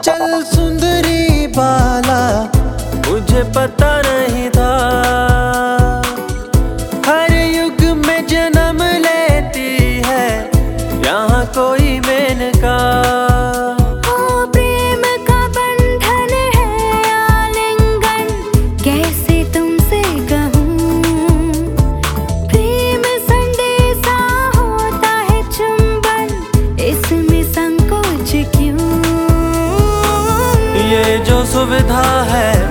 चल सुंदरी बाला मुझे पता नहीं था। हर युग में जन्म लेती है, यहाँ कोई मेनका प्रेम का बंधन है आलिंगन, कैसे सुविधा है।